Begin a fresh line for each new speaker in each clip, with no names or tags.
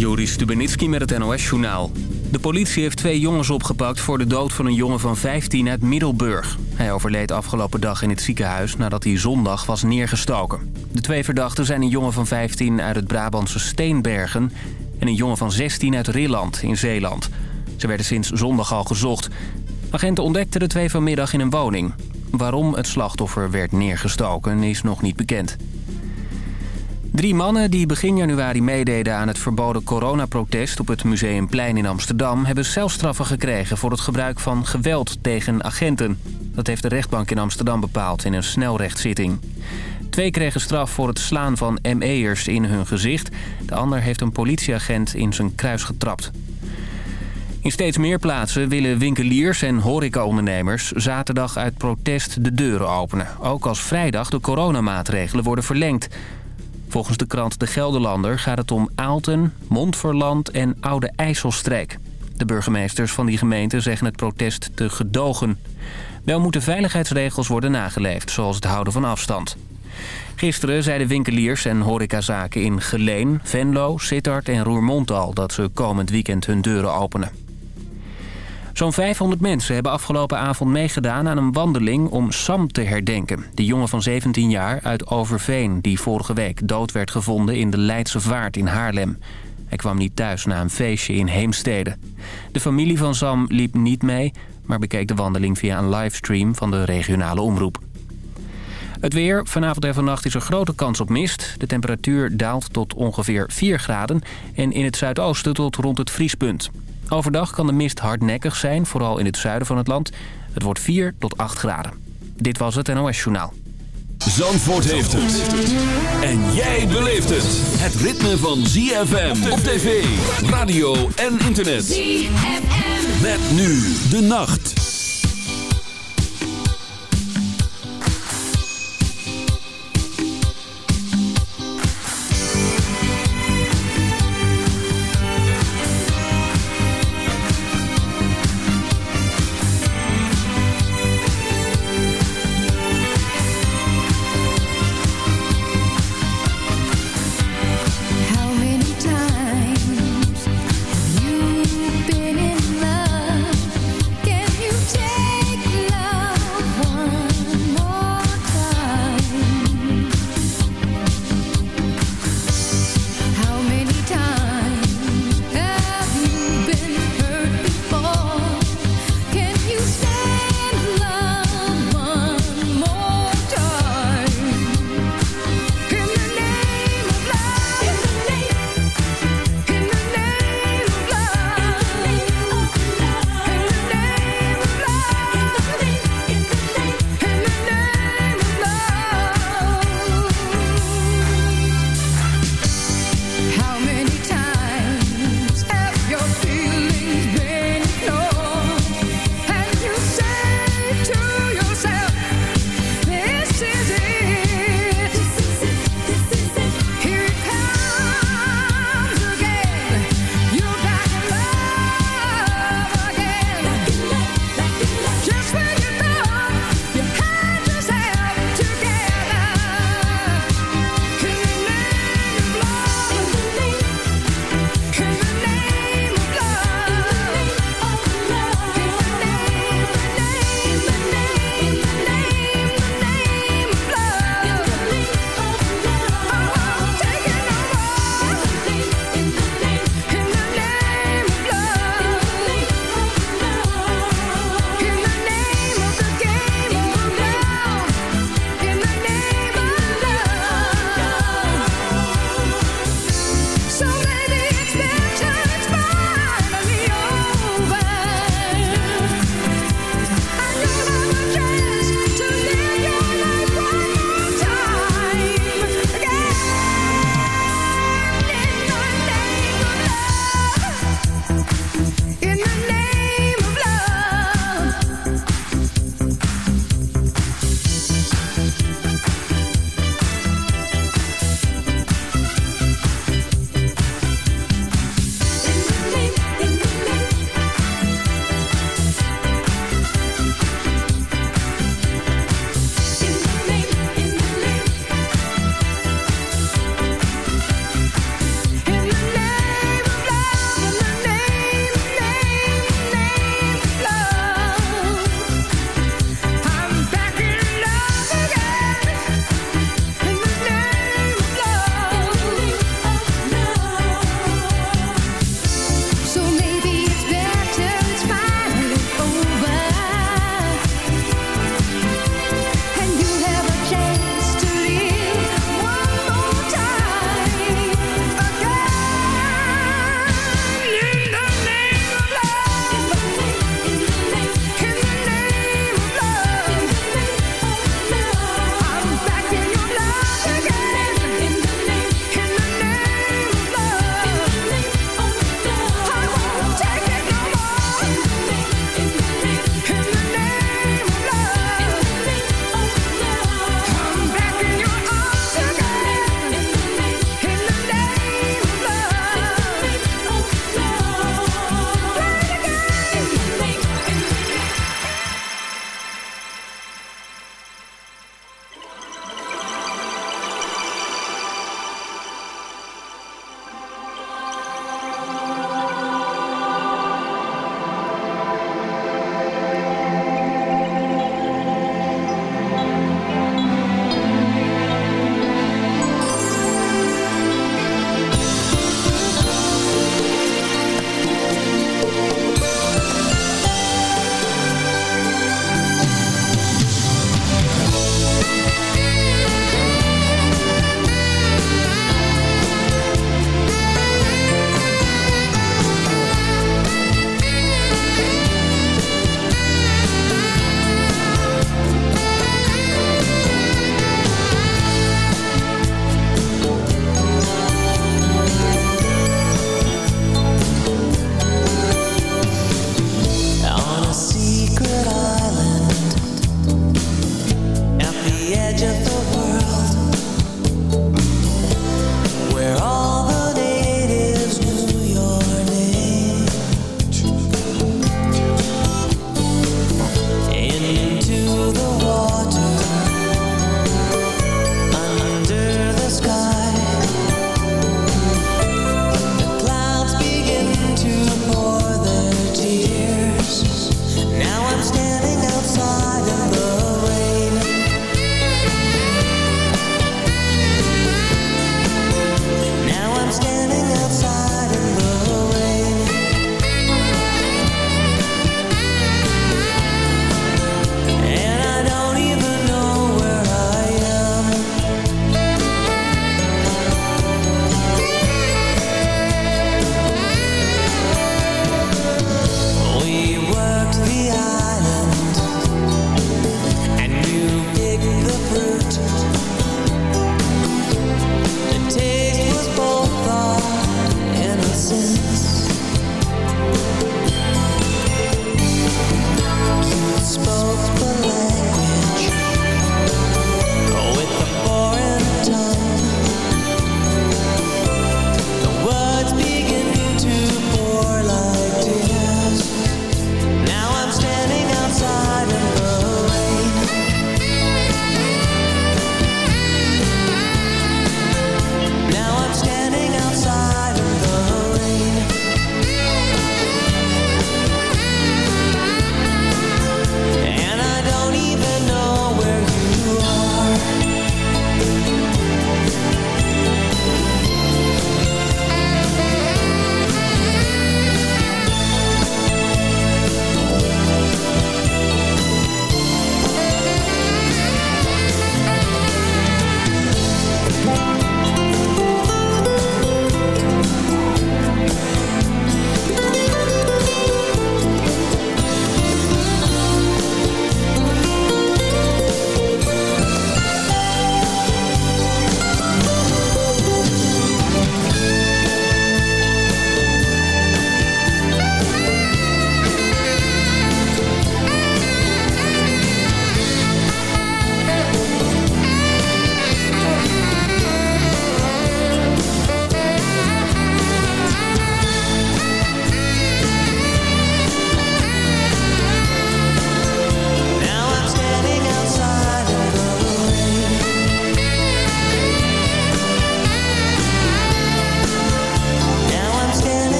Joris Stubenitski met het NOS-journaal. De politie heeft twee jongens opgepakt voor de dood van een jongen van 15 uit Middelburg. Hij overleed afgelopen dag in het ziekenhuis nadat hij zondag was neergestoken. De twee verdachten zijn een jongen van 15 uit het Brabantse Steenbergen... en een jongen van 16 uit Rilland in Zeeland. Ze werden sinds zondag al gezocht. Agenten ontdekten de twee vanmiddag in een woning. Waarom het slachtoffer werd neergestoken is nog niet bekend. Drie mannen die begin januari meededen aan het verboden coronaprotest op het Museumplein in Amsterdam... hebben celstraffen gekregen voor het gebruik van geweld tegen agenten. Dat heeft de rechtbank in Amsterdam bepaald in een snelrechtszitting. Twee kregen straf voor het slaan van ME'ers in hun gezicht. De ander heeft een politieagent in zijn kruis getrapt. In steeds meer plaatsen willen winkeliers en horecaondernemers zaterdag uit protest de deuren openen. Ook als vrijdag de coronamaatregelen worden verlengd. Volgens de krant De Gelderlander gaat het om Aalten, Montferland en Oude IJsselstreek. De burgemeesters van die gemeenten zeggen het protest te gedogen. Wel moeten veiligheidsregels worden nageleefd, zoals het houden van afstand. Gisteren zeiden winkeliers en horecazaken in Geleen, Venlo, Sittard en Roermond al... dat ze komend weekend hun deuren openen. Zo'n 500 mensen hebben afgelopen avond meegedaan aan een wandeling om Sam te herdenken. De jongen van 17 jaar uit Overveen die vorige week dood werd gevonden in de Leidse Vaart in Haarlem. Hij kwam niet thuis na een feestje in Heemstede. De familie van Sam liep niet mee, maar bekeek de wandeling via een livestream van de regionale omroep. Het weer. Vanavond en vannacht is er grote kans op mist. De temperatuur daalt tot ongeveer 4 graden en in het zuidoosten tot rond het vriespunt. Overdag kan de mist hardnekkig zijn, vooral in het zuiden van het land. Het wordt 4 tot 8 graden. Dit was het NOS Journaal.
Zandvoort heeft het. En jij beleeft het. Het ritme van ZFM op tv, radio en internet. ZFM. Met nu de nacht.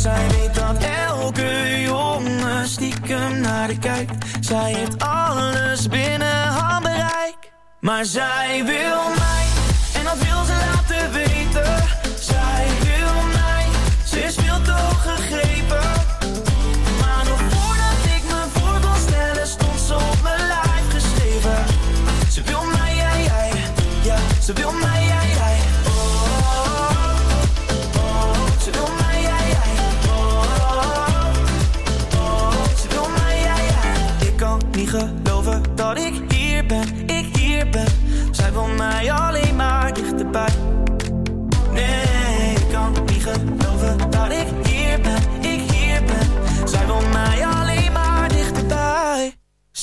Zij weet dat elke jongen stiekem naar de kijkt. Zij heeft alles binnen handbereik Maar zij wil mij En dat wil ze laten weten. Zij wil mij Ze is veel te gegrepen. Maar nog voordat ik me voor kon stellen Stond ze op mijn lijf geschreven. Ze wil mij, jij, jij Ja, ze wil mij,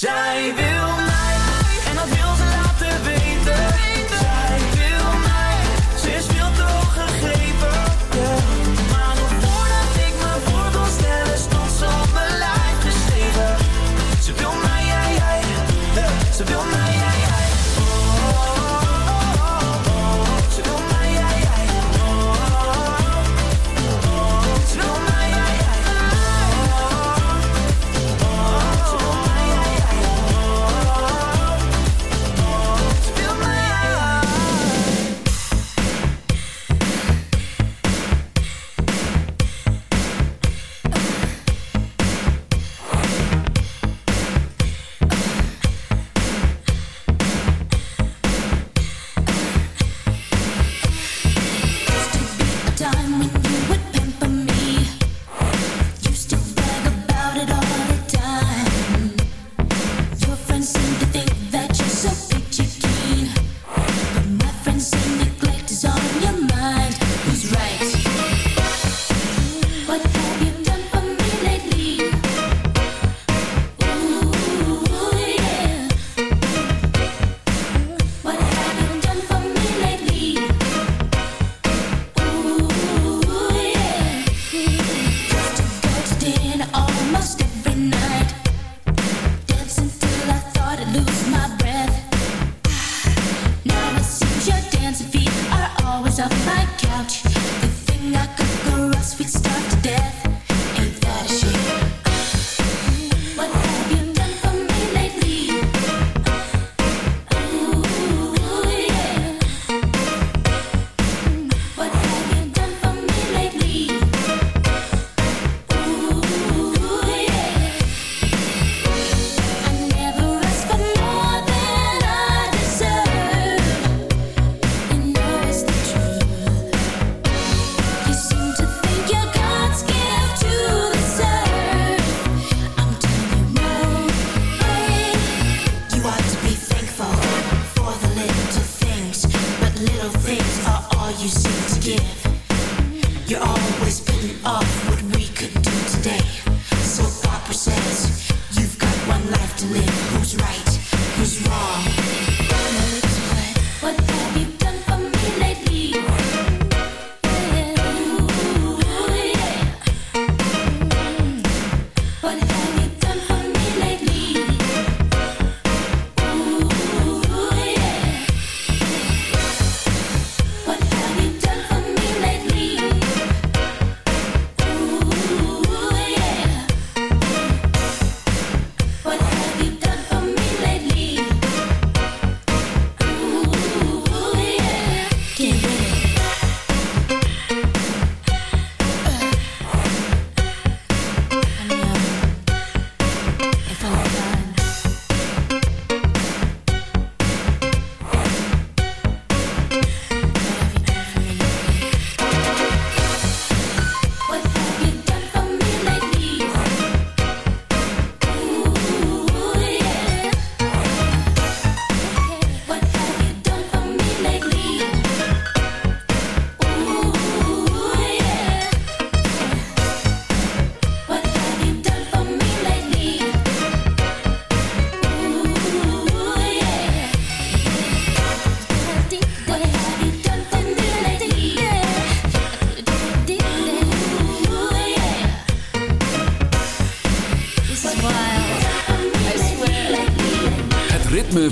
dichterbij.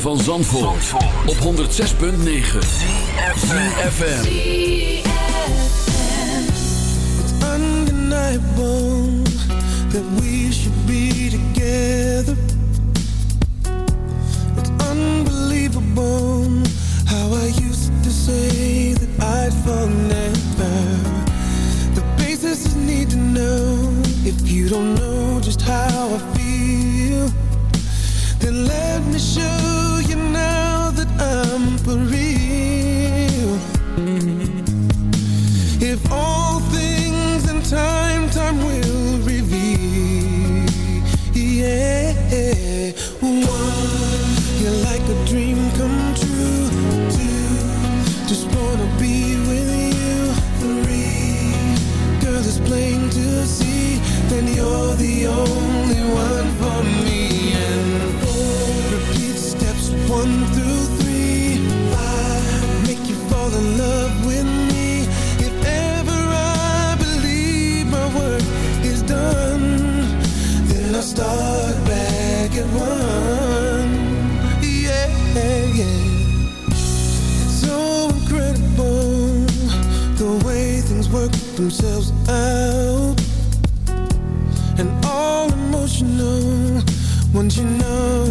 van Zandvoort, Zandvoort. op 106.9 CFFM It's
undeniable that we should be together. It's unbelievable how I used to say that I'd fall never. The basis is need to know if you don't know just how I ourselves out and all emotional. Once you know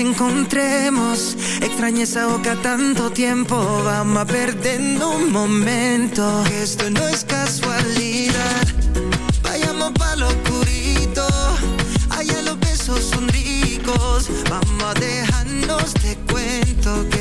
encontremos. Extrañé esa boca tanto tiempo. Vamos perdiendo un momento. Esto no es casualidad. Vayamos pa' lo oscurito. Allá los besos son ricos. Vamos a dejarnos de cuento. Que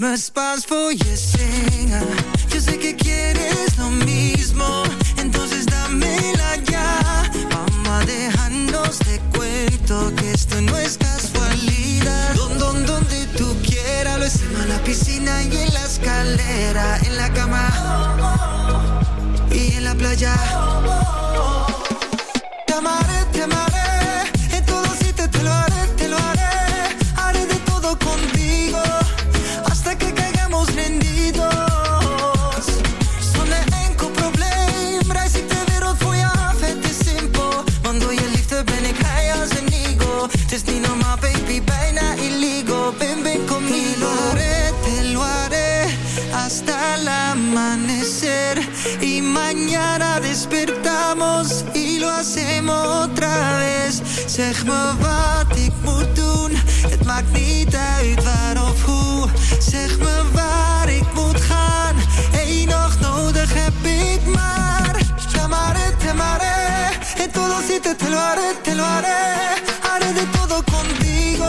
Spaans voor te lo haré. Haré de todo contigo,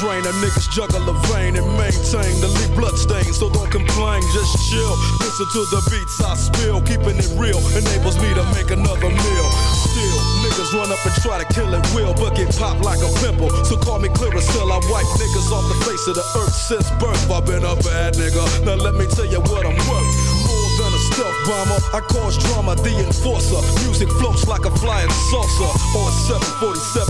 Drain a nigga's jugular vein and maintain the lead blood stain. So don't complain, just chill. Listen to the beats I spill. Keeping it real enables me to make another meal. Still, niggas run up and try to kill it will, but get popped like a pimple. So call me Clearasil. I wipe niggas off the face of the earth since birth. I've been a bad nigga. Now let me tell you what I'm worth. More than a stealth bomber, I cause drama, the enforcer. Music floats like a flying saucer a 747 jet. Never forget,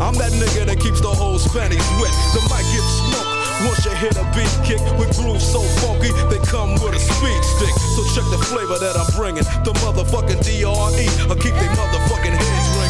I'm that nigga that keeps the whole panties wet. The mic gets smoked. Once you hit a beat kick with grooves so funky, they come with a speed stick. So check the flavor that I'm bringing. The motherfucking DRE, I'll keep they motherfucking heads ringing.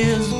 Is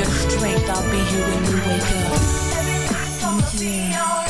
your strength. I'll be here when you wake up.
Everything's gonna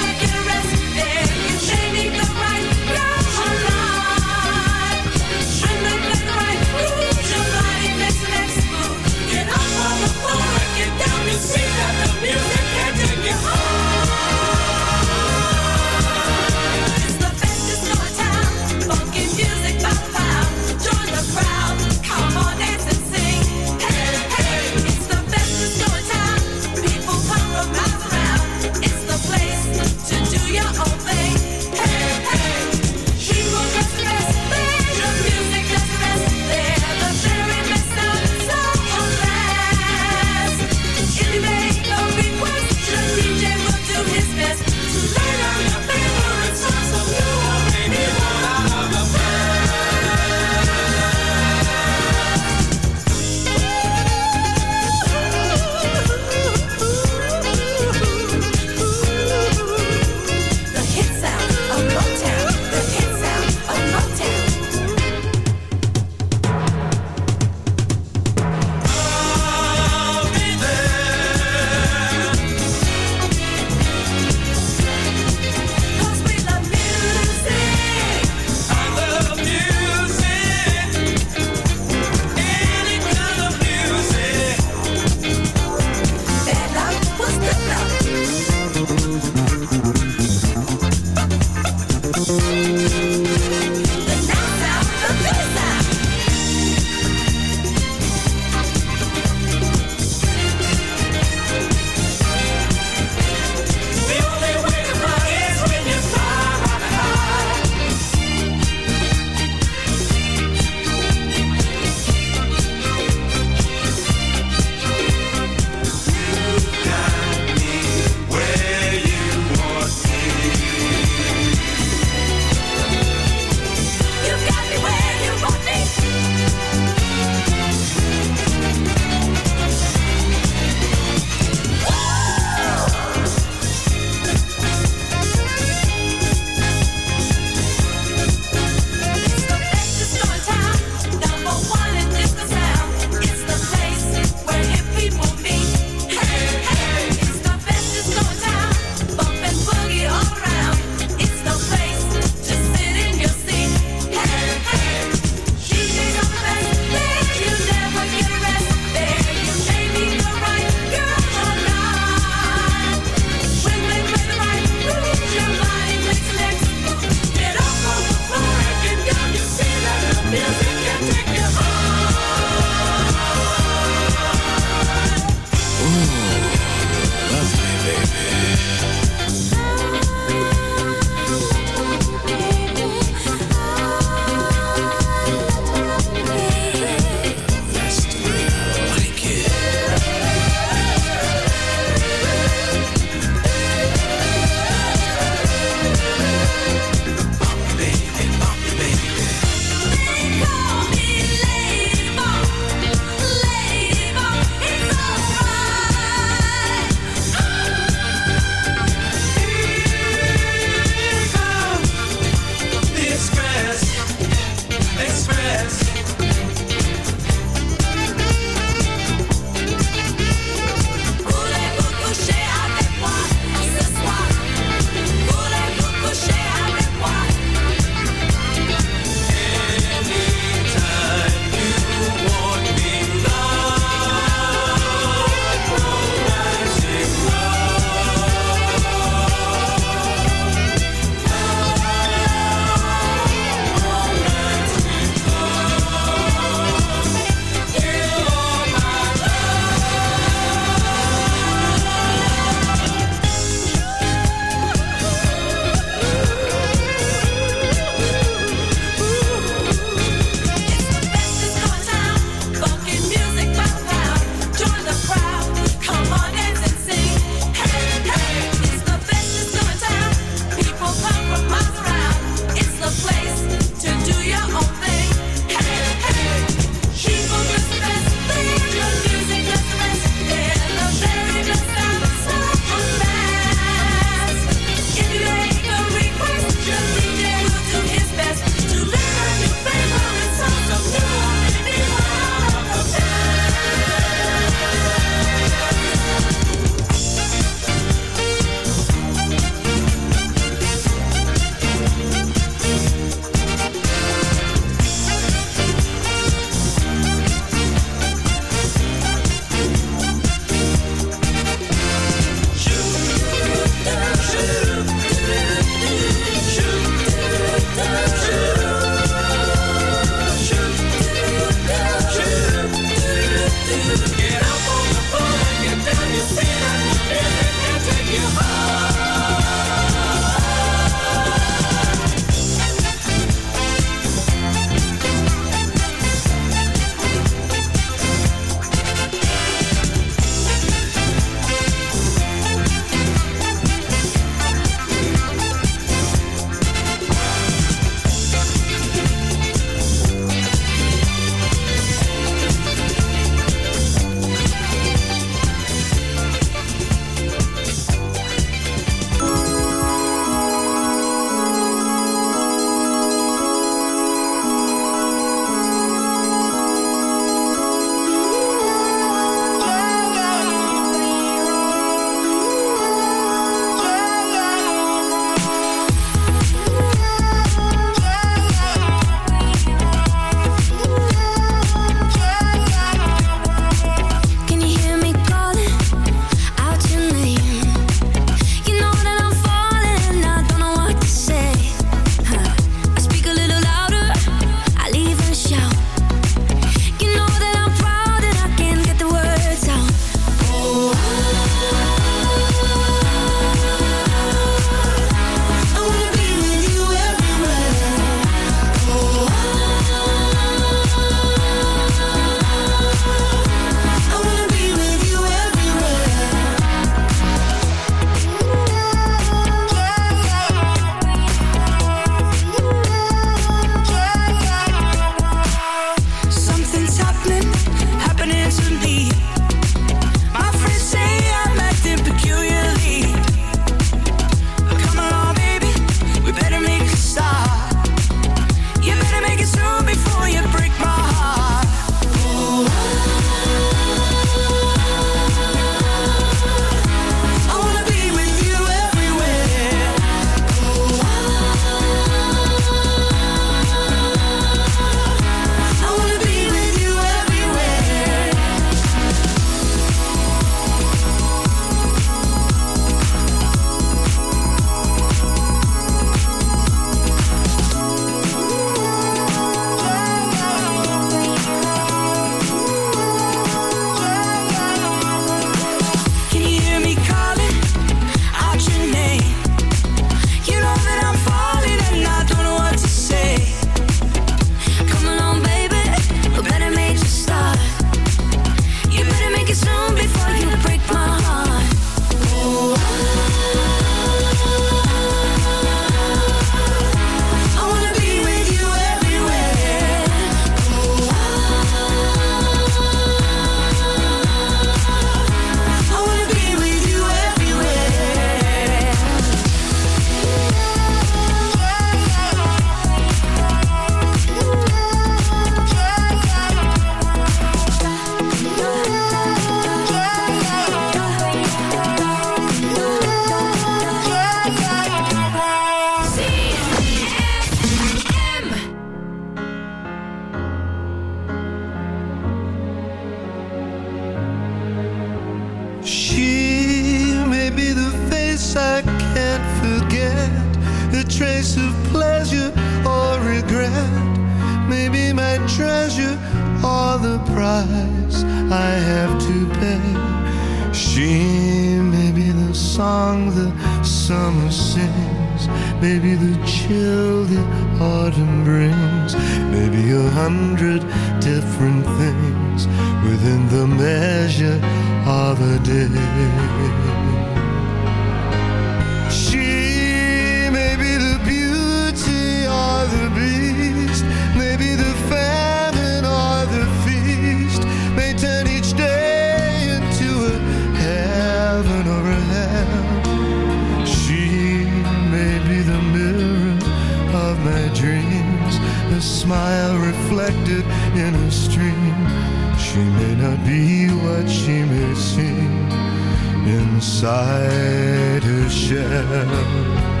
beside her shell.